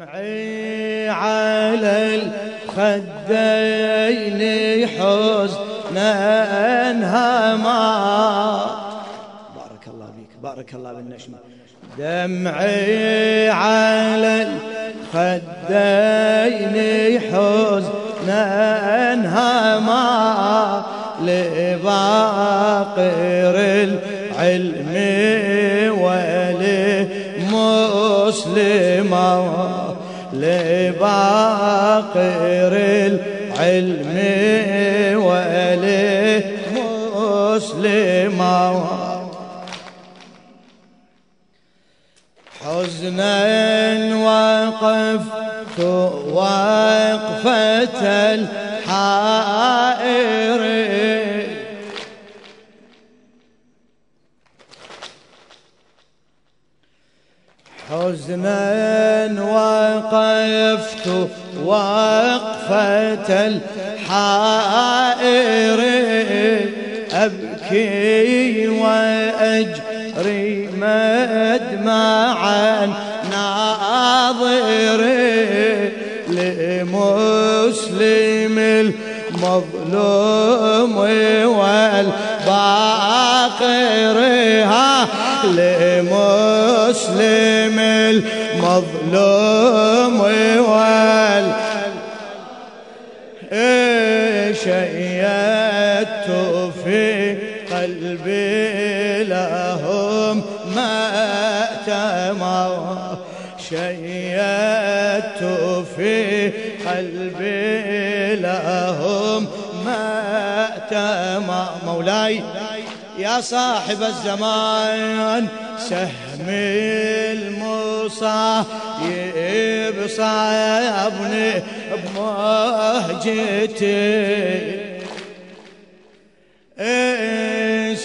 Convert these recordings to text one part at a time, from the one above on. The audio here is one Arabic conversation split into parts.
دمعي على الخدين حزنا انهمار بارك الله بك بارك الله بالنشمة دمعي على الخدين حزنا انهمار لباقر العلم ولمسلمة. لباقر العلم ولمسلمه حزنا وقفت وقفة الحائر. حزنا وقفت وقفة الحائر. أبكي وأجري مدمعا ناظر لمسلم المظلوم والباقر. لمسلم المظلوم ما تمر شيدت في قلبي لهم ما تمر مولاي يا صاحب الزمان سهم المصايب صابني بمهجتي.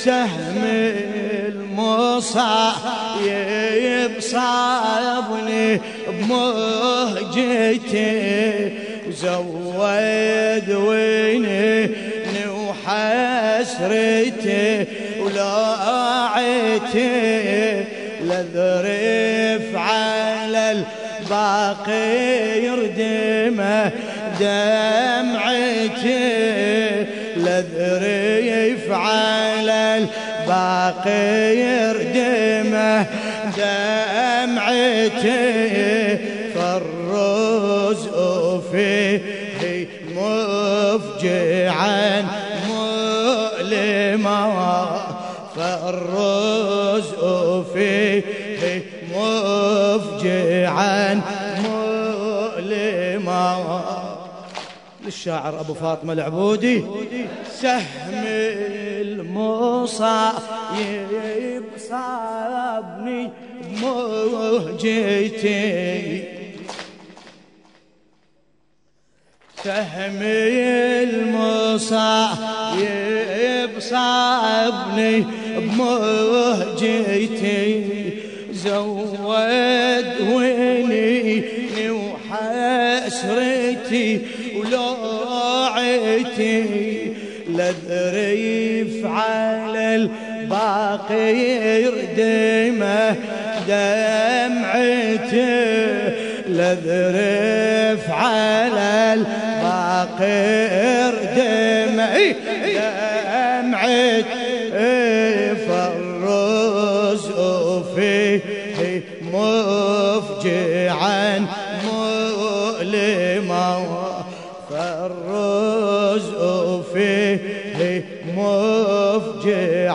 سهم المصايب صابني بمهجتي. وزود ويني وحسرتي ولاعتي لذرف على الباقي يردمه دمعتي. لذرف على الباقي يردمه دمعتي فالرز فيه مفجعا مؤلما فالرزق فيه مفجعا مؤلما للشاعر أبو فاطمة العبودي سهم المصايب صابني بمهجتي سهم المصايب صابني بمهجتي زود ويني وحسرتي ولوعتي. لذريف على الباقي يردمه دمعتي لذرف على الباقي يردمه دمعتي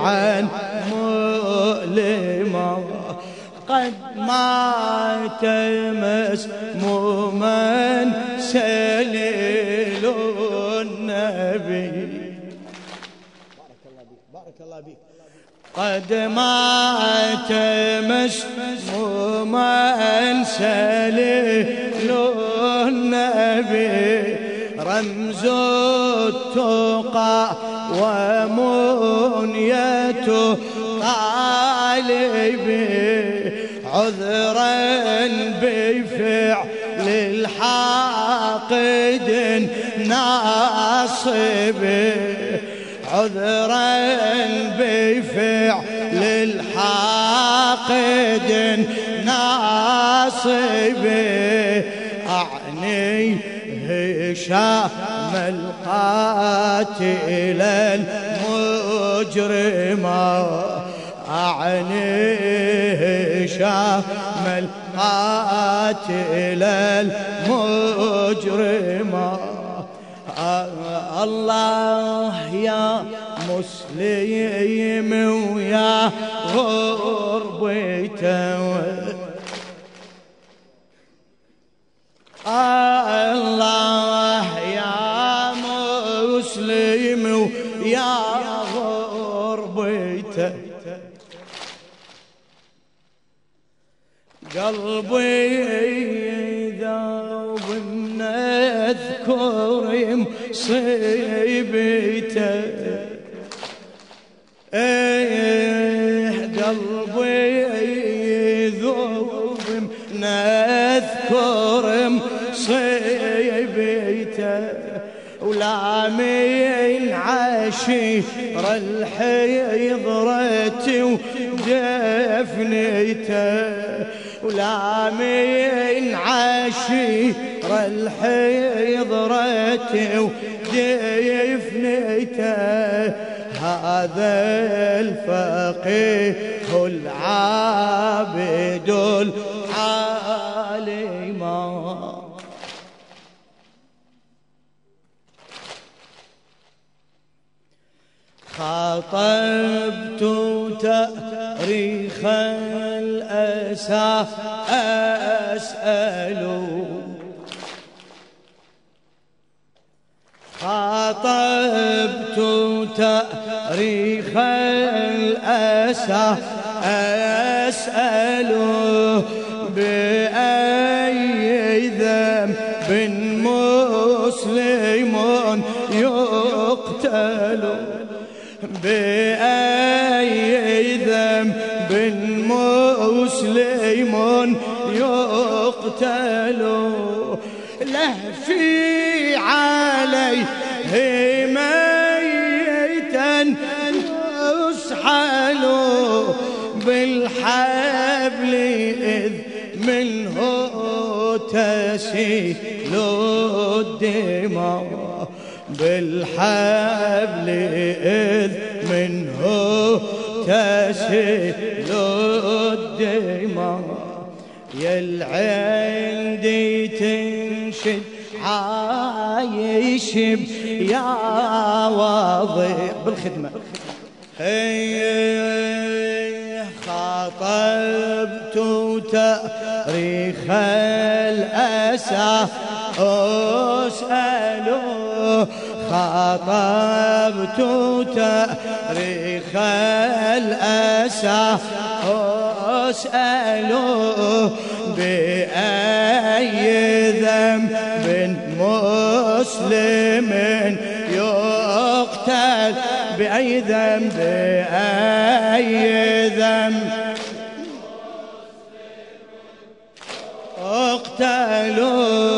مفجعا مؤلما قد مات مسموما سليل النبي. بارك الله بك بارك الله بك قد مات مسموما سليل النبي. رمز التقى ومنية طالبي عذرا بفعل الحاقد ناصبي عذرا بفعل الحاقد ناصبه أعني هشام القاتل المجرم أعني هشام القاتل المجرم الله يا مسلم ويا غربته قلبي من اذكر مصيبته قلبي ذوب من اذكر مصيبته ولا من عشير ودفنته ولا من عشير الحيضرة ودفنته هذا الفقيه العابد العالم خاطبت تأريخ الأسى أسأل. خاطبت تأريخ الأسى أسأل. بأي ذنب مسلم يقتل له في عليه ميتا يسحل بالحبل إذ منه تسيل الدماء. بالحبل إذ منه تسيل الدماء يا العندي تنشد عايش يا واضح. بالخدمة. هي خاطبت تاريخ الأسى. أسأله خاطبت تاريخ الأسى. أسأله بأي ذنب مسلم يقتل؟ بأي ذنب؟ بأي ذنب؟ اقتلوا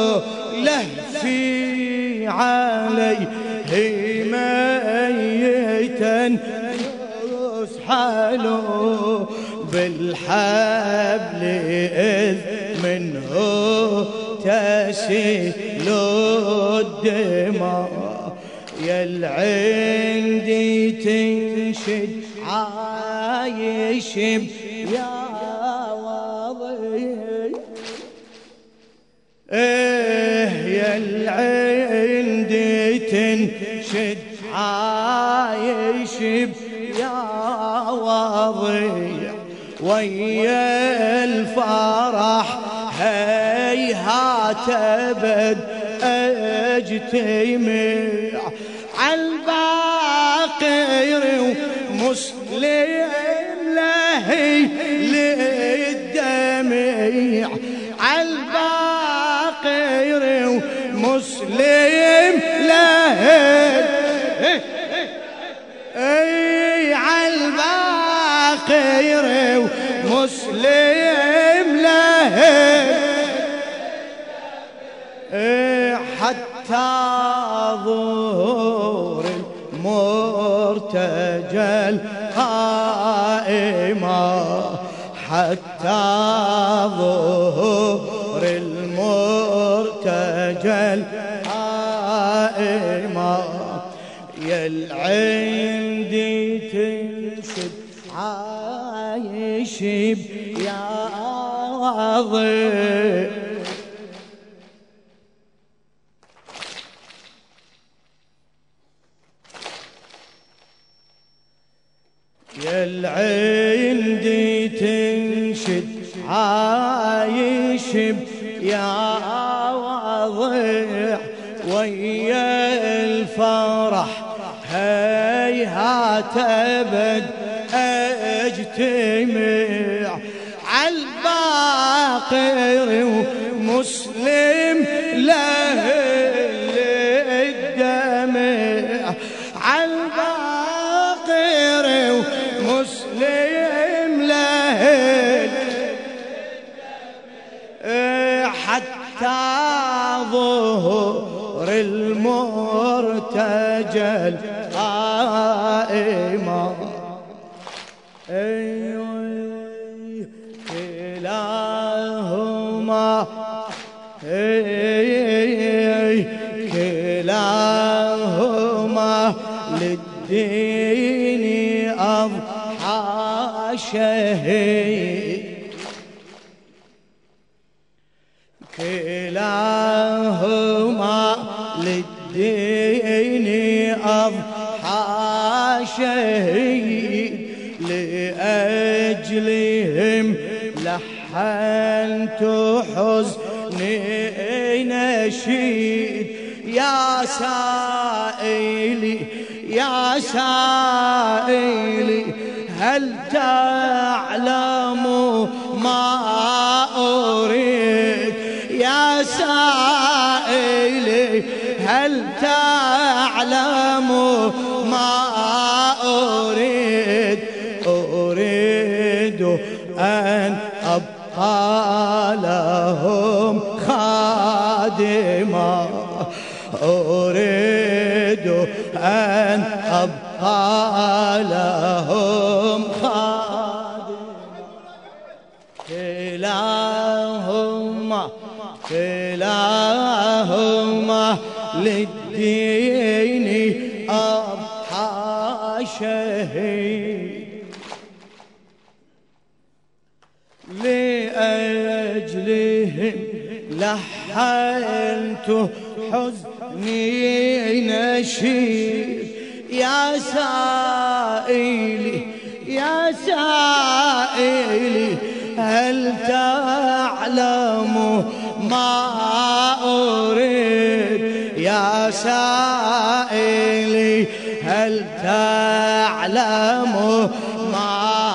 يسحلوا بالحبل إذ منه تسيل الدماء يا العندي تنشد عايش يا واضي إيه يا العندي تنشد عايش ويا الفرح هيهات أبد أجتمع عالباقر ومسلم لهي للدمع. عالباقر ومسلم لهي ومسلم لهي حتى ظهور المرتجل قائمة. حتى ظهور المرتجل قائمة. يا العندي تنشد عايش يا ضيق يا العندي تنشد عايش يا وضيع ويا الفرح هيهات أبد اجتمع عالباقر ومسلم له الدمع عالباقر ومسلم له حتى ظهر المرتجل قائما. للدين أضحى شهيد. كلاهما للدين أضحى شهيد. لأجلهم لحنت حزني نشيد. يا سائلي يا سائلي هل تعلم ما أريد؟ يا سائلي هل تعلم ما أريد؟ أريد أن أبقى لهم خادما أريد أن أبقى لهم خادما كلاهما للدين أضحى شهيد لأجلهم لحنت نشيد يا سائلي يا سائلي هل تعلم ما أريد؟ يا سائلي هل تعلم ما